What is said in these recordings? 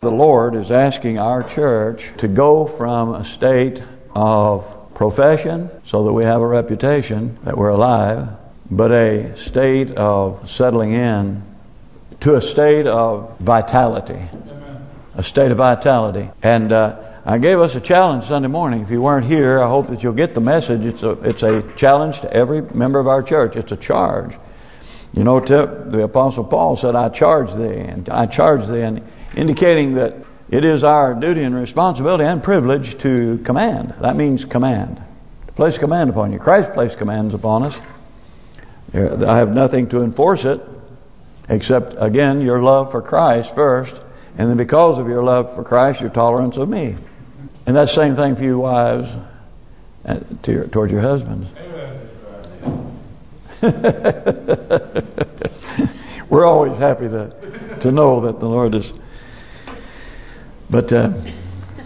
The Lord is asking our church to go from a state of profession so that we have a reputation that we're alive, but a state of settling in to a state of vitality. A state of vitality. And uh, I gave us a challenge Sunday morning. If you weren't here, I hope that you'll get the message. It's a it's a challenge to every member of our church. It's a charge. You know, the Apostle Paul said, I charge thee, and I charge thee, and indicating that it is our duty and responsibility and privilege to command. That means command. To place command upon you. Christ placed commands upon us. I have nothing to enforce it, except, again, your love for Christ first, and then because of your love for Christ, your tolerance of me. And that's the same thing for you wives to your, towards your husbands. We're always happy to to know that the Lord is. But uh,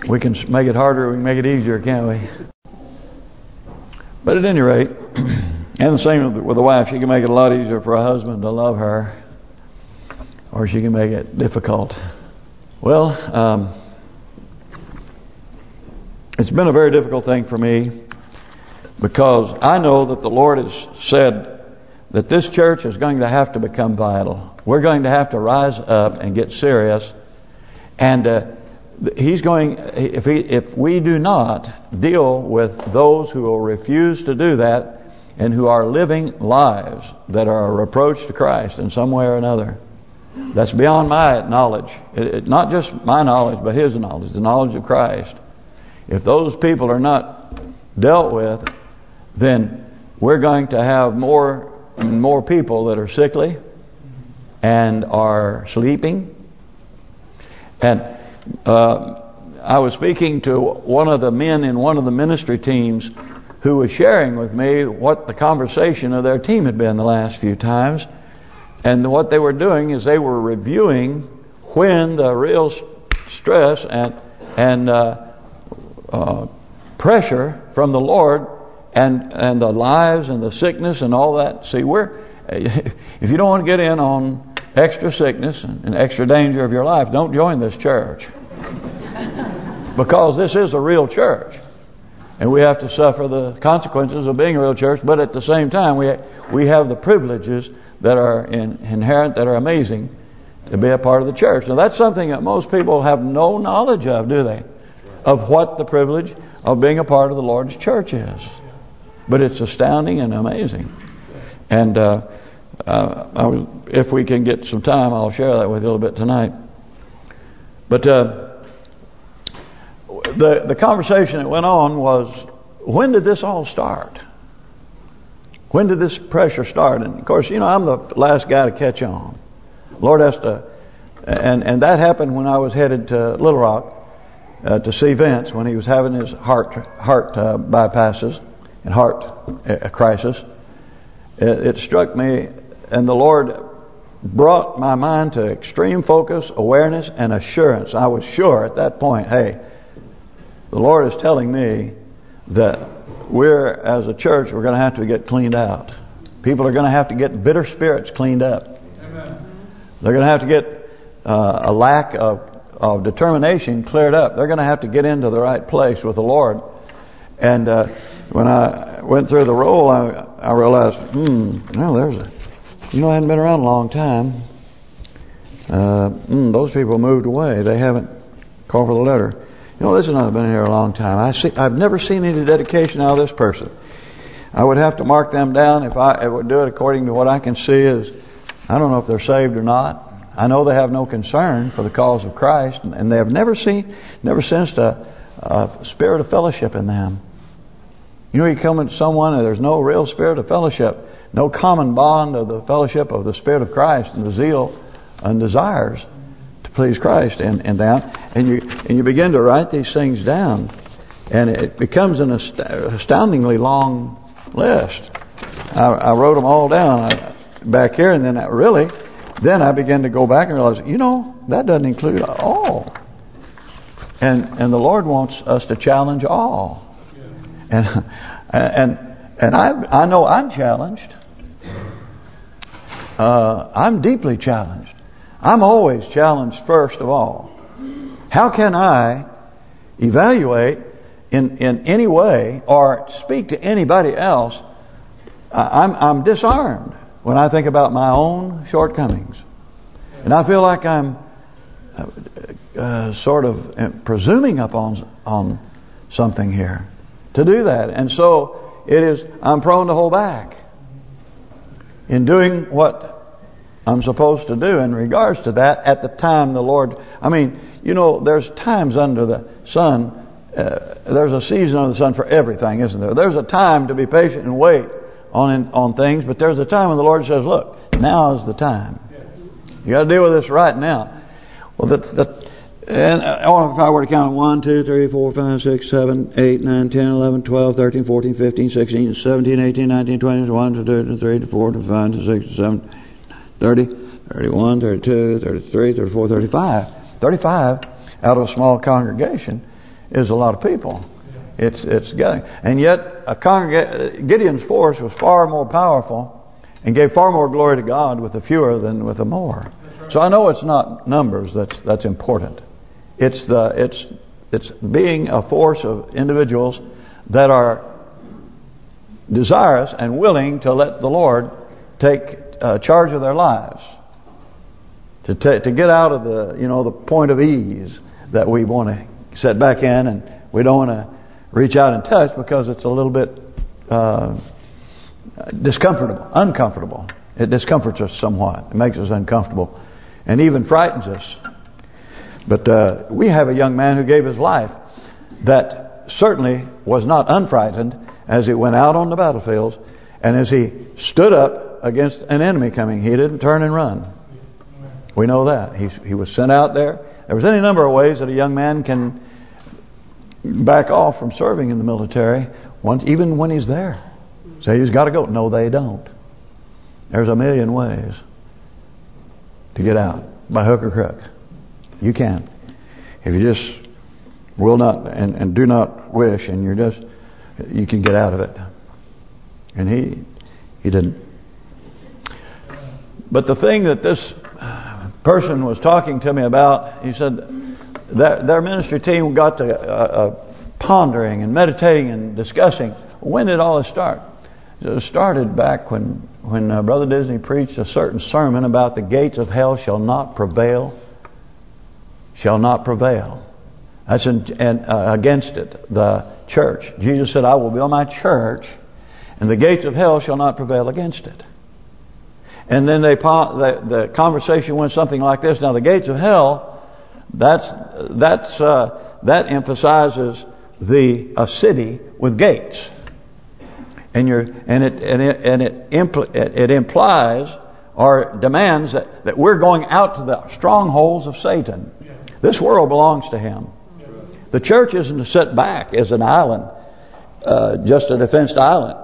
we can make it harder, we can make it easier, can't we? But at any rate, and the same with the wife, she can make it a lot easier for a husband to love her, or she can make it difficult. Well, um, it's been a very difficult thing for me because I know that the Lord has said that this church is going to have to become vital. We're going to have to rise up and get serious. And uh, he's going, if he, if we do not deal with those who will refuse to do that and who are living lives that are a reproach to Christ in some way or another, that's beyond my knowledge. It, it, not just my knowledge, but his knowledge, the knowledge of Christ. If those people are not dealt with, then we're going to have more and more people that are sickly and are sleeping. And uh, I was speaking to one of the men in one of the ministry teams who was sharing with me what the conversation of their team had been the last few times. And what they were doing is they were reviewing when the real stress and and uh, uh, pressure from the Lord and and the lives and the sickness and all that. See, we're if you don't want to get in on extra sickness and extra danger of your life, don't join this church. because this is a real church. And we have to suffer the consequences of being a real church, but at the same time, we we have the privileges that are in, inherent, that are amazing, to be a part of the church. Now, that's something that most people have no knowledge of, do they? Of what the privilege of being a part of the Lord's church is. But it's astounding and amazing. And uh, uh, was, if we can get some time, I'll share that with you a little bit tonight. But uh, the the conversation that went on was, when did this all start? When did this pressure start? And of course, you know, I'm the last guy to catch on. Lord has to, and and that happened when I was headed to Little Rock uh, to see Vince when he was having his heart heart uh, bypasses and heart uh, crisis, it, it struck me, and the Lord brought my mind to extreme focus, awareness, and assurance. I was sure at that point, hey, the Lord is telling me that we're, as a church, we're going to have to get cleaned out. People are going to have to get bitter spirits cleaned up. Amen. They're going to have to get uh, a lack of, of determination cleared up. They're going to have to get into the right place with the Lord. And uh, when I went through the roll, I, I realized, hmm, well, there's a, you know, I hadn't been around a long time. Uh, mm, those people moved away. They haven't called for the letter. You know, this has not been here a long time. I see, I've never seen any dedication out of this person. I would have to mark them down if I, I would do it according to what I can see is, I don't know if they're saved or not. I know they have no concern for the cause of Christ, and they have never seen, never sensed a, a spirit of fellowship in them. You know, you come into someone and there's no real spirit of fellowship, no common bond of the fellowship of the Spirit of Christ and the zeal and desires to please Christ and and that, and you and you begin to write these things down, and it becomes an astoundingly long list. I, I wrote them all down uh, back here, and then I really, then I began to go back and realize, you know, that doesn't include all. And and the Lord wants us to challenge all. And and and I I know I'm challenged. Uh, I'm deeply challenged. I'm always challenged first of all. How can I evaluate in in any way or speak to anybody else? I'm I'm disarmed when I think about my own shortcomings, and I feel like I'm uh, uh, sort of uh, presuming upon on something here to do that, and so it is. I'm prone to hold back in doing what I'm supposed to do in regards to that at the time the Lord... I mean, you know, there's times under the sun, uh, there's a season under the sun for everything, isn't there? There's a time to be patient and wait on on things, but there's a time when the Lord says, look, now is the time. You got to deal with this right now. Well, the, the and if I were to count 1, 2, 3, 4, 5, 6, 7, 8, 9, 10, 11, 12, 13, 14, 15, 16, 17, 18, 19, 20, 21, 22, 23, 24, 25, 26, 27, 30, 31, 32, 33, 34, 35. 35 out of a small congregation is a lot of people. It's it's gathering. And yet a Gideon's force was far more powerful and gave far more glory to God with the fewer than with the more. So I know it's not numbers that's that's important. It's the it's it's being a force of individuals that are desirous and willing to let the Lord take uh, charge of their lives. To to get out of the you know the point of ease that we want to set back in, and we don't want to reach out and touch because it's a little bit uh, discomfortable, uncomfortable. It discomforts us somewhat. It makes us uncomfortable, and even frightens us. But uh, we have a young man who gave his life that certainly was not unfrightened as he went out on the battlefields and as he stood up against an enemy coming. He didn't turn and run. We know that. He, he was sent out there. There was any number of ways that a young man can back off from serving in the military, once, even when he's there. Say he's got to go. No, they don't. There's a million ways to get out by hook or crook. You can. If you just will not and, and do not wish and you're just, you can get out of it. And he, he didn't. But the thing that this person was talking to me about, he said that their ministry team got to uh, uh, pondering and meditating and discussing. When did all this start? It started back when when uh, Brother Disney preached a certain sermon about the gates of hell shall not prevail, shall not prevail. That's in, uh, against it, the church. Jesus said, I will build my church, and the gates of hell shall not prevail against it. And then they the, the conversation went something like this. Now the gates of hell, that's that's uh, that emphasizes the a city with gates, and you and it and it and it, impl it, it implies or demands that that we're going out to the strongholds of Satan. This world belongs to him. The church isn't set back as an island, uh, just a defensed island.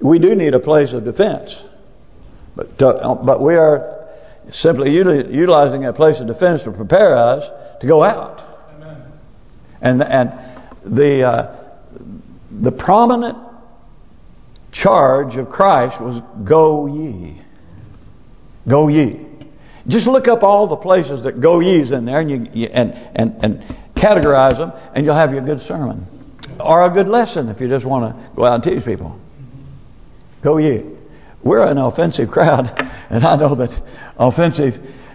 We do need a place of defense. But to, but we are simply utilizing that place of defense to prepare us to go out. Amen. And and the uh, the prominent charge of Christ was go ye. Go ye. Just look up all the places that go ye's in there and you, you and and and categorize them and you'll have your good sermon. Or a good lesson if you just want to go out and teach people. Go ye we're an offensive crowd, and I know that offensive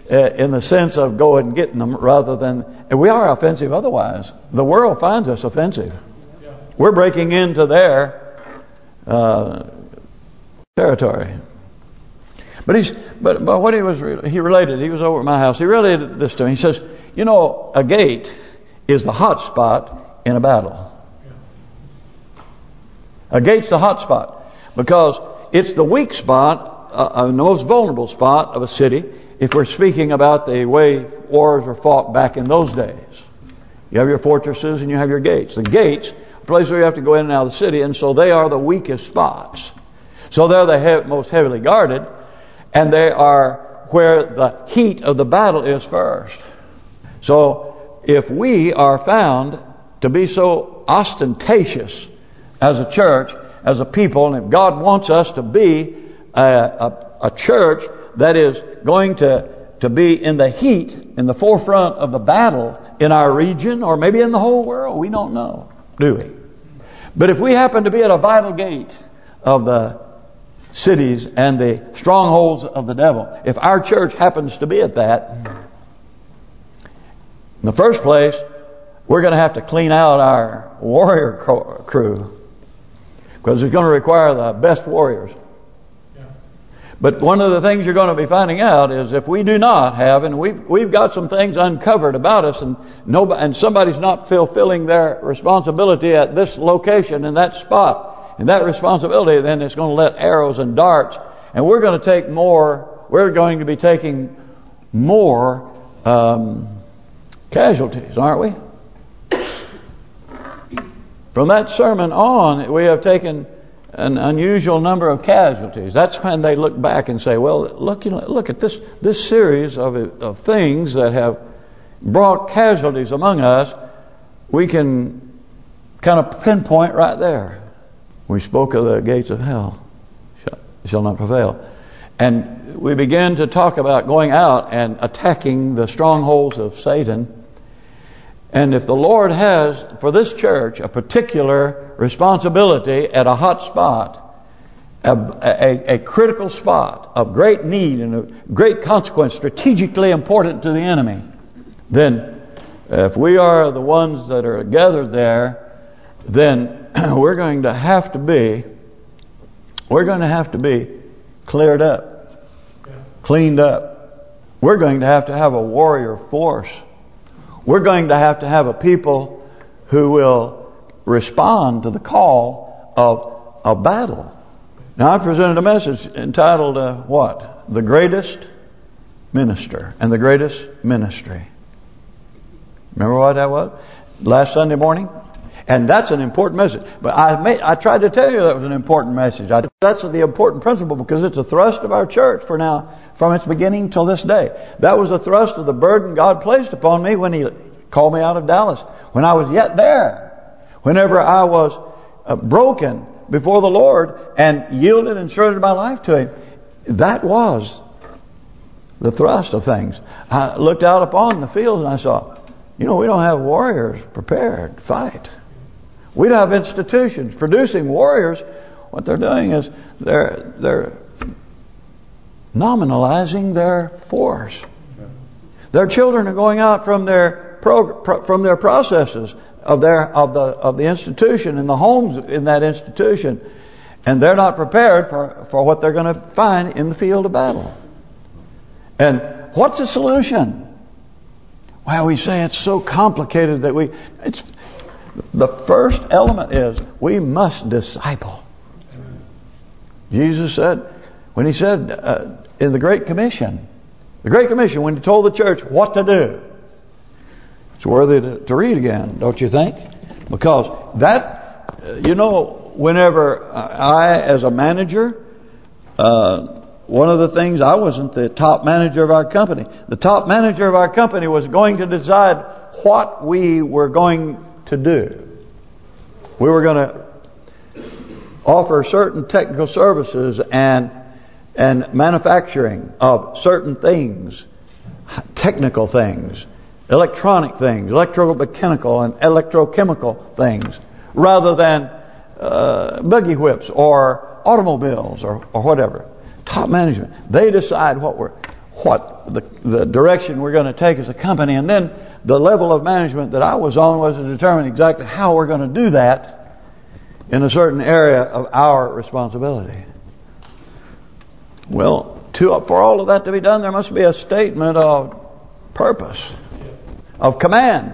uh, in the sense of going and getting them rather than... And we are offensive otherwise. The world finds us offensive. We're breaking into their uh, territory. But he's but but what he was he related he was over at my house. He related this to me. He says, you know, a gate is the hot spot in a battle. A gate's the hot spot because it's the weak spot, uh, uh, the most vulnerable spot of a city if we're speaking about the way wars were fought back in those days. You have your fortresses and you have your gates. The gates, a place where you have to go in and out of the city, and so they are the weakest spots. So they're the he most heavily guarded, and they are where the heat of the battle is first. So if we are found to be so ostentatious as a church as a people, and if God wants us to be a, a, a church that is going to to be in the heat, in the forefront of the battle in our region or maybe in the whole world. We don't know, do we? But if we happen to be at a vital gate of the cities and the strongholds of the devil, if our church happens to be at that, in the first place, we're going to have to clean out our warrior crew because it's going to require the best warriors. But one of the things you're going to be finding out is if we do not have, and we've we've got some things uncovered about us, and nobody and somebody's not fulfilling their responsibility at this location in that spot, and that responsibility, then is going to let arrows and darts, and we're going to take more. We're going to be taking more um, casualties, aren't we? From that sermon on, we have taken an unusual number of casualties. That's when they look back and say, well, look you know, look at this this series of, of things that have brought casualties among us. We can kind of pinpoint right there. We spoke of the gates of hell shall not prevail. And we began to talk about going out and attacking the strongholds of Satan and if the Lord has, for this church, a particular responsibility at a hot spot, a, a, a, critical spot of great need and a great consequence, strategically important to the enemy, then if we are the ones that are gathered there, then we're going to have to be, we're going to have to be cleared up, cleaned up. We're going to have to have a warrior force we're going to have to have a people who will respond to the call of a battle. Now, I presented a message entitled, uh, what? The Greatest Minister and the Greatest Ministry. Remember what that was? Last Sunday morning? And that's an important message. But I I tried to tell you that was an important message. I, that's the important principle because it's a thrust of our church for now, from its beginning till this day. That was the thrust of the burden God placed upon me when He called me out of Dallas. When I was yet there. Whenever I was uh, broken before the Lord and yielded and surrendered my life to Him. That was the thrust of things. I looked out upon the fields and I saw, you know, we don't have warriors prepared to fight. We don't have institutions producing warriors. What they're doing is they're they're nominalizing their force. Their children are going out from their pro, from their processes of their of the of the institution and the homes in that institution, and they're not prepared for for what they're going to find in the field of battle. And what's the solution? Well, we say it's so complicated that we it's the first element is we must disciple. Jesus said, when he said uh, in the Great Commission, the Great Commission, when he told the church what to do, it's worthy to, to read again, don't you think? Because that, uh, you know, whenever I, as a manager, uh, one of the things, I wasn't the top manager of our company. The top manager of our company was going to decide what we were going to do. We were going to offer certain technical services and and manufacturing of certain things, technical things, electronic things, electromechanical and electrochemical things, rather than uh, buggy whips or automobiles or, or whatever. Top management, they decide what we're what the the direction we're going to take as a company, and then the level of management that I was on was to determine exactly how we're going to do that in a certain area of our responsibility. Well, to, for all of that to be done, there must be a statement of purpose, of command.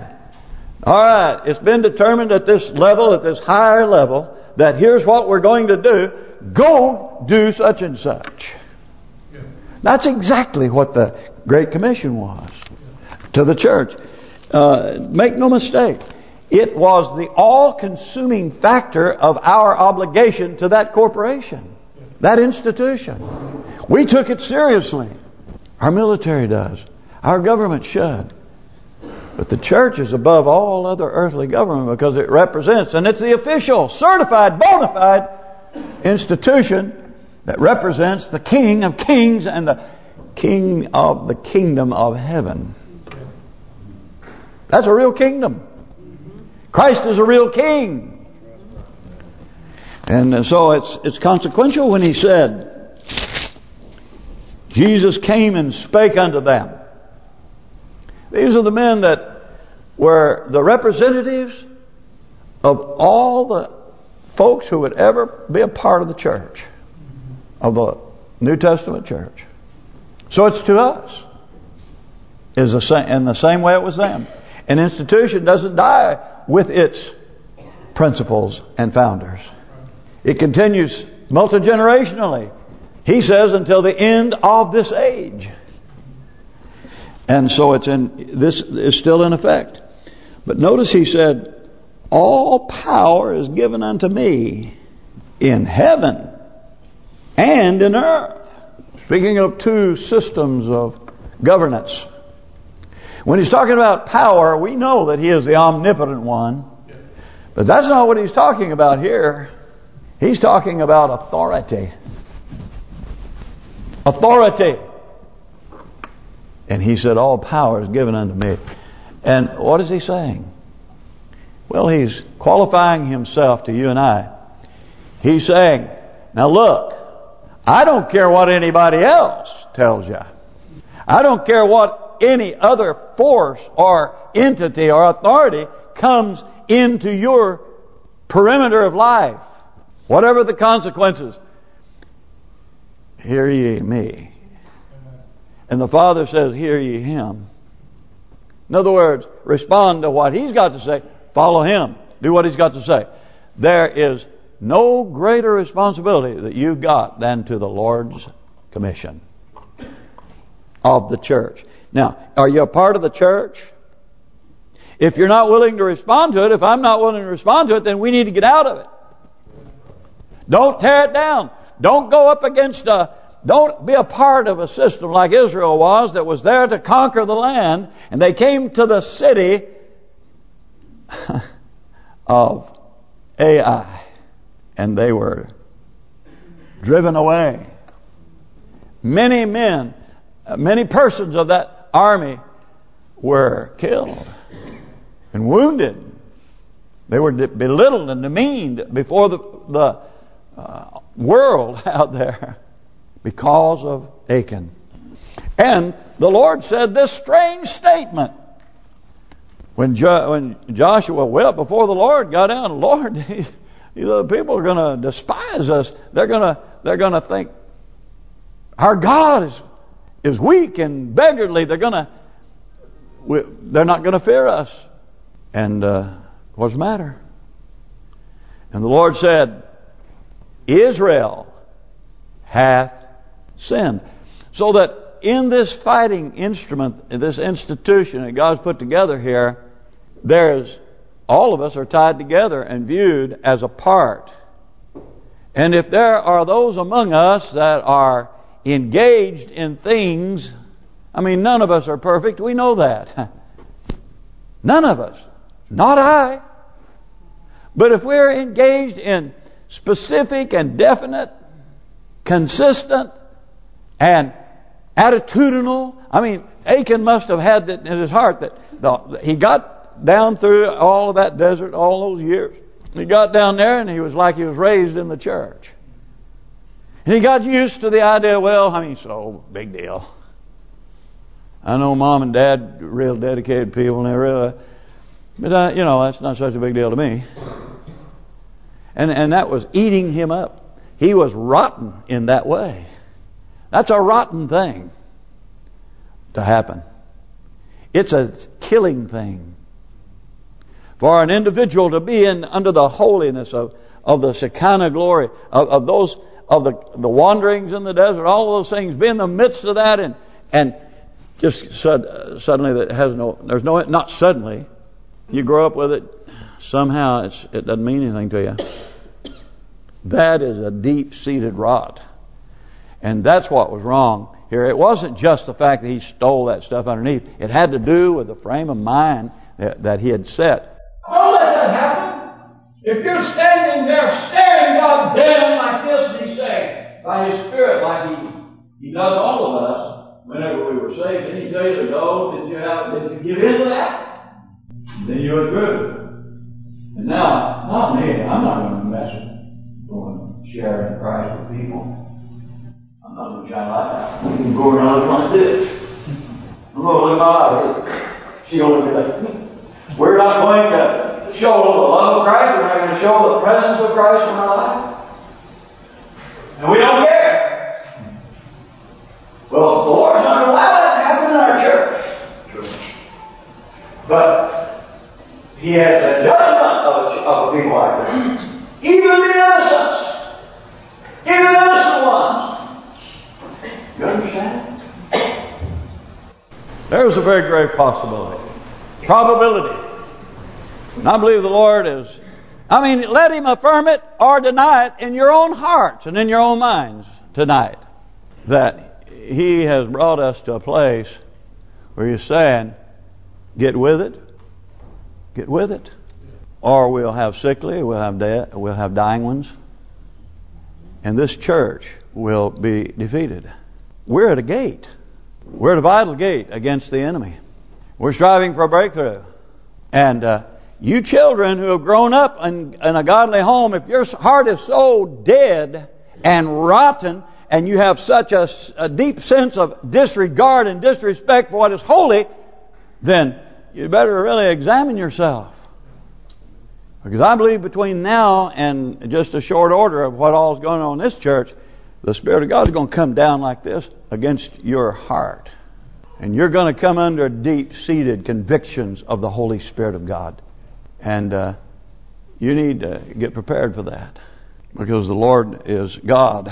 All right, it's been determined at this level, at this higher level, that here's what we're going to do. Go do such and such. That's exactly what the Great Commission was to the church. Uh, make no mistake, it was the all-consuming factor of our obligation to that corporation, that institution. We took it seriously. Our military does. Our government should. But the church is above all other earthly government because it represents, and it's the official, certified, bona fide institution that represents the King of kings and the King of the kingdom of heaven. That's a real kingdom. Christ is a real king. And so it's it's consequential when he said, Jesus came and spake unto them. These are the men that were the representatives of all the folks who would ever be a part of the church, of the New Testament church. So it's to us. Is the same in the same way it was them. An institution doesn't die with its principles and founders. It continues multi-generationally. He says until the end of this age. And so it's in this is still in effect. But notice he said, All power is given unto me in heaven and in earth. Speaking of two systems of governance. When he's talking about power, we know that he is the omnipotent one. But that's not what he's talking about here. He's talking about authority. Authority. And he said, all power is given unto me. And what is he saying? Well, he's qualifying himself to you and I. He's saying, now look, I don't care what anybody else tells you. I don't care what any other force or entity or authority comes into your perimeter of life. Whatever the consequences. Hear ye me. And the Father says, hear ye him. In other words, respond to what he's got to say. Follow him. Do what he's got to say. There is no greater responsibility that you've got than to the Lord's commission of the church. Now, are you a part of the church? If you're not willing to respond to it, if I'm not willing to respond to it, then we need to get out of it. Don't tear it down. Don't go up against a don't be a part of a system like Israel was that was there to conquer the land. And they came to the city of Ai. And they were driven away. Many men, many persons of that army were killed and wounded. They were belittled and demeaned before the, the uh, world out there because of Achan. And the Lord said this strange statement. When jo when Joshua wept before the Lord, got down, Lord, you know, the people are going to despise us. They're going to they're going to think our God is is weak and beggarly. They're going to they're not going to fear us. And uh, what's the matter? And the Lord said, Israel hath sinned. So that in this fighting instrument, in this institution that God's put together here, there's all of us are tied together and viewed as a part. And if there are those among us that are engaged in things, I mean, none of us are perfect. We know that. None of us. Not I. But if we're engaged in specific and definite, consistent, and attitudinal. I mean, Achan must have had that in his heart that the, he got down through all of that desert, all those years. He got down there and he was like he was raised in the church. He got used to the idea, well, I mean, so big deal. I know mom and dad, real dedicated people, and they really, but uh, you know, that's not such a big deal to me. And and that was eating him up. He was rotten in that way. That's a rotten thing to happen. It's a killing thing. For an individual to be in under the holiness of, of the Shekinah glory, of, of those of the the wanderings in the desert, all those things, be in the midst of that and and just sud, uh, suddenly that has no there's no not suddenly you grow up with it somehow it doesn't mean anything to you that is a deep-seated rot and that's what was wrong here. It wasn't just the fact that he stole that stuff underneath. It had to do with the frame of mind that, that he had set. Don't let that happen. If you're standing there staring God down like this, and He's saying, by His Spirit, like He He does all of us, whenever we were saved, didn't He tell you to go? Did you have, did you give in to that? Then you improve. And now, not me. I'm not going to mess with going sharing Christ with people. I'm not going to try like that. We can go around like this. I'm going to live my life. She going to be like, we're not going to show the love of Christ. We're not going to show the presence of Christ in our life. And we don't care. Well, the Lord's not going to allow that to happen in our church. But He has a judgment of, of people like that. Even the innocents. Even innocent ones. You understand? There's a very great possibility. Probability. And I believe the Lord is... I mean, let Him affirm it or deny it in your own hearts and in your own minds tonight. That He has brought us to a place where He's saying, get with it. Get with it. Or we'll have sickly, we'll have dead, we'll have dying ones. And this church will be defeated. We're at a gate. We're at a vital gate against the enemy. We're striving for a breakthrough. And uh, you children who have grown up in, in a godly home, if your heart is so dead and rotten and you have such a, a deep sense of disregard and disrespect for what is holy, then you better really examine yourself. Because I believe between now and just a short order of what all is going on in this church, the Spirit of God is going to come down like this against your heart. And you're going to come under deep-seated convictions of the Holy Spirit of God. And uh, you need to get prepared for that. Because the Lord is God.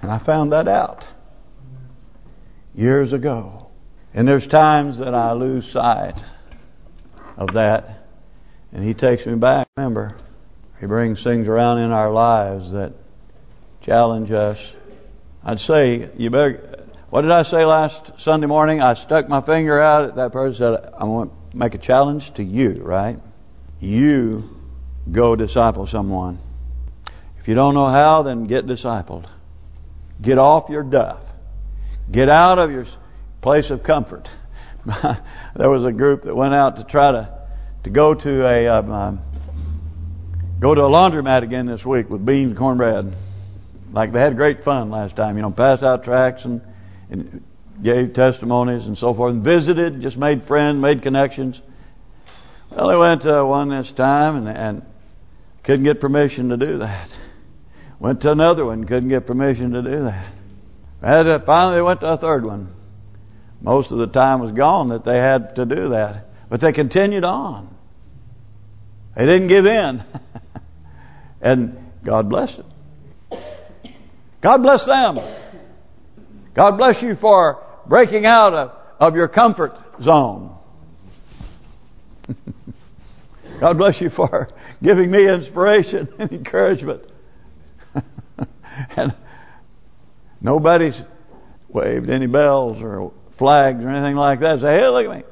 And I found that out years ago. And there's times that I lose sight of that. And He takes me back. Remember, He brings things around in our lives that challenge us. I'd say, you better... What did I say last Sunday morning? I stuck my finger out at that person said, I want to make a challenge to you, right? You go disciple someone. If you don't know how, then get discipled. Get off your duff. Get out of your place of comfort. there was a group that went out to try to to go to a um, um, go to a laundromat again this week with beans and cornbread. Like they had great fun last time, you know, passed out tracts and, and gave testimonies and so forth, and visited, just made friends, made connections. Well, they went to one this time and, and couldn't get permission to do that. Went to another one, couldn't get permission to do that. To, finally, went to a third one. Most of the time was gone that they had to do that. But they continued on. They didn't give in. and God bless it. God bless them. God bless you for breaking out of, of your comfort zone. God bless you for giving me inspiration and encouragement. and nobody's waved any bells or flags or anything like that. Say, hey, look at me.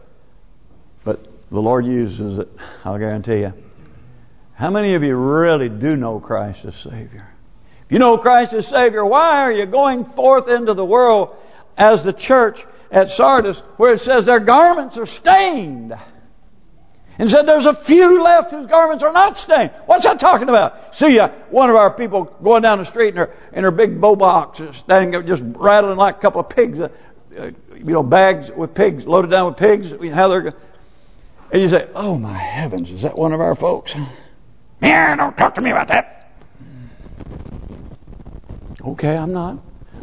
But the Lord uses it, I'll guarantee you. How many of you really do know Christ as Savior? If you know Christ as Savior, why are you going forth into the world as the church at Sardis where it says their garments are stained? And said there's a few left whose garments are not stained. What's that talking about? See ya, one of our people going down the street in her in her big bow box, standing just rattling like a couple of pigs, uh, uh, you know, bags with pigs, loaded down with pigs. How they're, and you say, "Oh my heavens, is that one of our folks?" Yeah, don't talk to me about that. Okay, I'm not.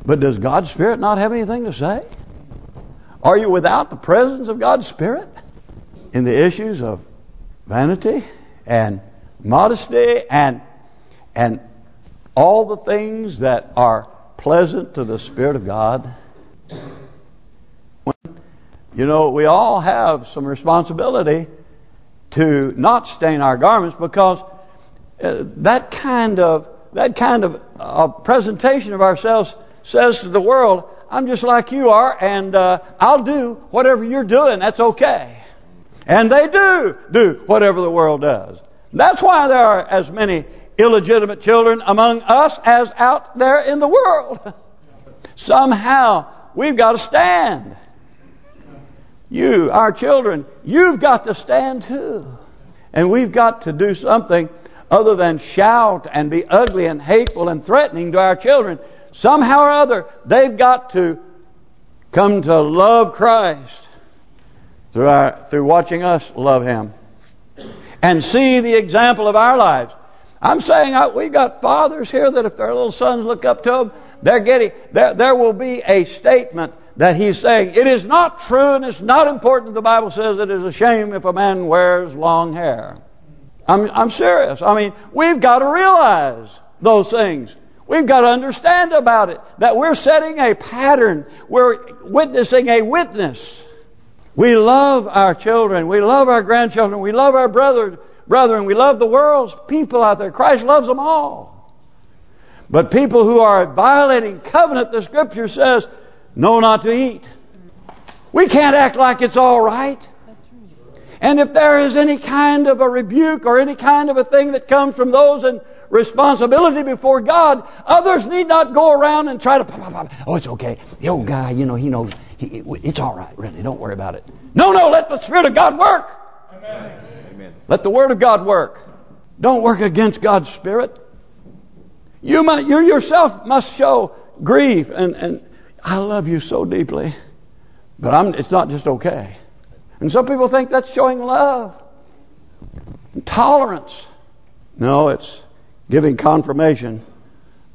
But does God's Spirit not have anything to say? Are you without the presence of God's Spirit in the issues of vanity and modesty and and all the things that are pleasant to the Spirit of God? You know, we all have some responsibility to not stain our garments because uh, that kind of that kind of uh, presentation of ourselves says to the world, I'm just like you are, and uh, I'll do whatever you're doing. That's okay. And they do do whatever the world does. That's why there are as many illegitimate children among us as out there in the world. Somehow, we've got to stand. You, our children, you've got to stand too. And we've got to do something other than shout and be ugly and hateful and threatening to our children. Somehow or other, they've got to come to love Christ through our through watching us love Him and see the example of our lives. I'm saying uh, we've got fathers here that if their little sons look up to them, they're getting there. There will be a statement that he's saying it is not true and it's not important. The Bible says it is a shame if a man wears long hair. I'm I'm serious. I mean, we've got to realize those things. We've got to understand about it that we're setting a pattern. We're witnessing a witness. We love our children. We love our grandchildren. We love our brother, brethren. We love the world's people out there. Christ loves them all. But people who are violating covenant, the Scripture says, know not to eat. We can't act like it's all right. And if there is any kind of a rebuke or any kind of a thing that comes from those in responsibility before God, others need not go around and try to, oh, it's okay. The old guy, you know, he knows, he, it's all right, really. Don't worry about it. No, no, let the Spirit of God work. Amen. Let the Word of God work. Don't work against God's Spirit. You might, you yourself must show grief and, and I love you so deeply. But I'm, it's not just okay. And some people think that's showing love. Tolerance. No, it's giving confirmation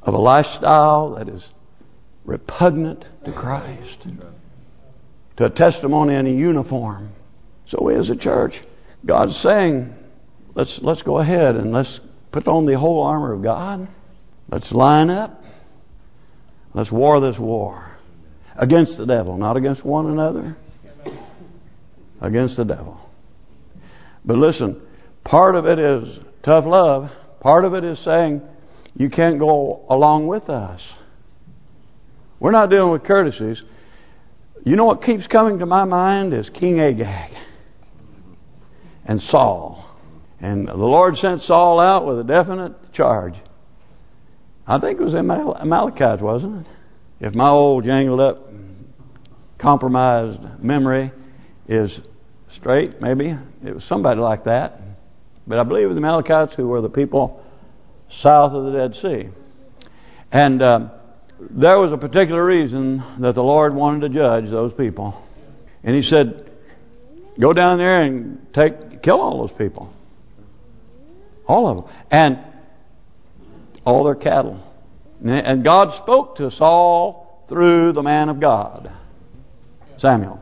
of a lifestyle that is repugnant to Christ. To a testimony in a uniform. So we as a church, God's saying, let's let's go ahead and let's put on the whole armor of God. Let's line up. Let's war this war. Against the devil, not against one another against the devil. But listen, part of it is tough love. Part of it is saying you can't go along with us. We're not dealing with courtesies. You know what keeps coming to my mind is King Agag and Saul. And the Lord sent Saul out with a definite charge. I think it was Amalekites, wasn't it? If my old jangled up, compromised memory is straight, maybe. It was somebody like that. But I believe it was the Amalekites who were the people south of the Dead Sea. And um, there was a particular reason that the Lord wanted to judge those people. And he said, go down there and take kill all those people. All of them. And all their cattle. And God spoke to Saul through the man of God, Samuel.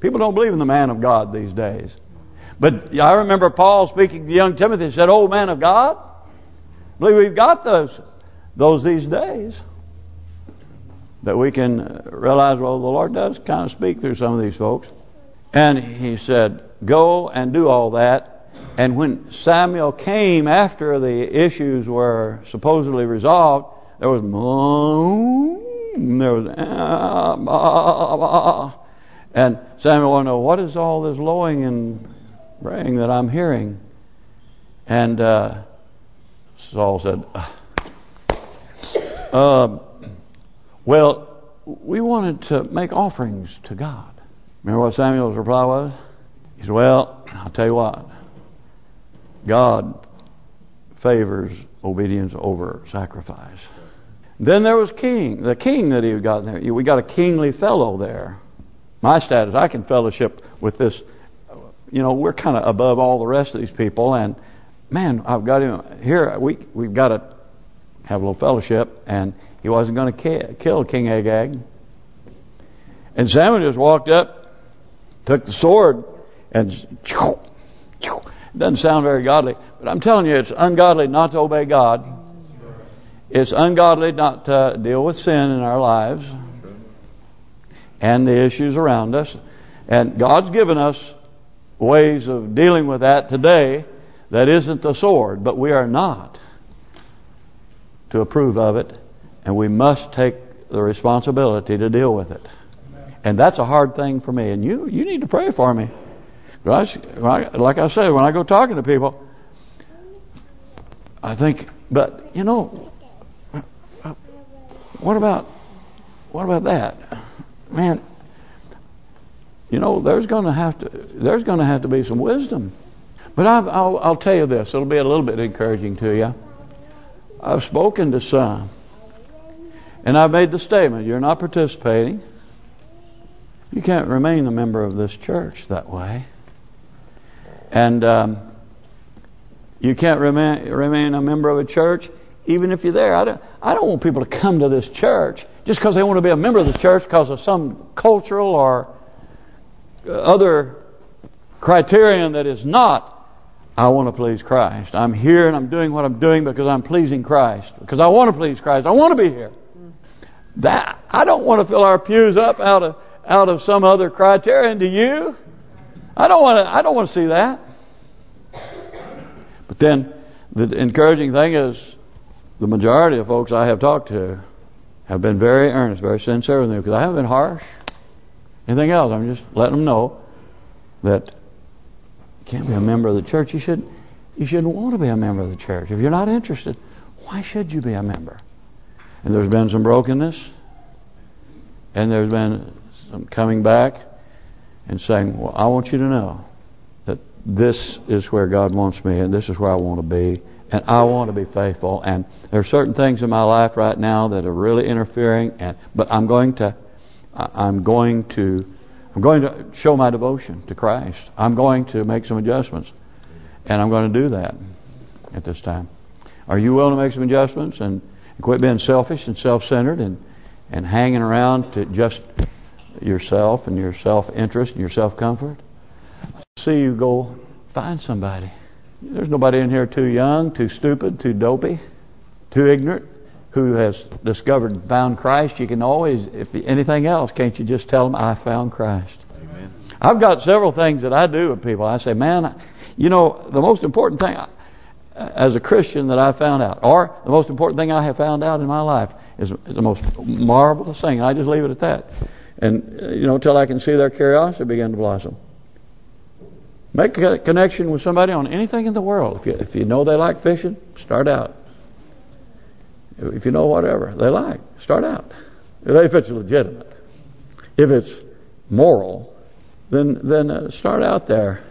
People don't believe in the man of God these days. But I remember Paul speaking to young Timothy said, "Oh man of God, I believe we've got those those these days." That we can realize, well, the Lord does kind of speak through some of these folks. And he said, go and do all that. And when Samuel came after the issues were supposedly resolved, there was there was ah, ah, ah, and Samuel wanted to know, what is all this lowing and braying that I'm hearing? And uh, Saul said, uh, well, we wanted to make offerings to God. Remember what Samuel's reply was? He said, well, I'll tell you what. God favors obedience over sacrifice. Then there was king, the king that he got there. We got a kingly fellow there my status, I can fellowship with this. You know, we're kind of above all the rest of these people, and man, I've got him here. We we've got to have a little fellowship, and he wasn't going to kill King Agag. And Samuel just walked up, took the sword, and it doesn't sound very godly, but I'm telling you, it's ungodly not to obey God. It's ungodly not to deal with sin in our lives and the issues around us. And God's given us ways of dealing with that today that isn't the sword, but we are not to approve of it, and we must take the responsibility to deal with it. And that's a hard thing for me, and you you need to pray for me. Like I said, when I go talking to people, I think, but you know, what about what about that? man, you know, there's going to have to there's going to have to be some wisdom. But I've, I'll, I'll tell you this; it'll be a little bit encouraging to you. I've spoken to some, and I've made the statement: you're not participating. You can't remain a member of this church that way, and um, you can't remain remain a member of a church even if you're there. I don't I don't want people to come to this church just because they want to be a member of the church because of some cultural or other criterion that is not I want to please Christ. I'm here and I'm doing what I'm doing because I'm pleasing Christ. Because I want to please Christ. I want to be here. That I don't want to fill our pews up out of out of some other criterion. Do you? I don't want to. I don't want to see that. But then the encouraging thing is the majority of folks I have talked to have been very earnest, very sincere with me because I haven't been harsh. Anything else, I'm just letting them know that you can't be a member of the church. You should you shouldn't want to be a member of the church. If you're not interested, why should you be a member? And there's been some brokenness. And there's been some coming back and saying, well, I want you to know that this is where God wants me and this is where I want to be and I want to be faithful. And there are certain things in my life right now that are really interfering. And but I'm going to, I'm going to, I'm going to show my devotion to Christ. I'm going to make some adjustments, and I'm going to do that at this time. Are you willing to make some adjustments and quit being selfish and self-centered and and hanging around to just yourself and your self-interest and your self-comfort? See you go find somebody. There's nobody in here too young, too stupid, too dopey, too ignorant who has discovered and found Christ. You can always, if anything else, can't you just tell them, I found Christ. Amen. I've got several things that I do with people. I say, man, you know, the most important thing as a Christian that I found out, or the most important thing I have found out in my life is, is the most marvelous thing. And I just leave it at that. And, you know, until I can see their curiosity begin to blossom. Make a connection with somebody on anything in the world. If you if you know they like fishing, start out. If you know whatever they like, start out. If it's legitimate. If it's moral, then then uh, start out there.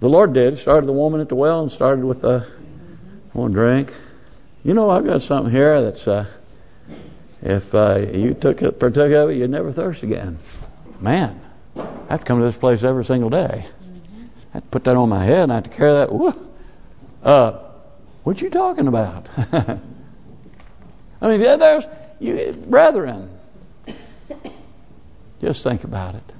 The Lord did. Started the woman at the well and started with the one drink. You know, I've got something here that's uh, if uh, you took it, partook of it, you'd never thirst again. Man, I have to come to this place every single day. I had to put that on my head and I have to carry that. Whoa. Uh, what you talking about? I mean, there's you, brethren. Just think about it.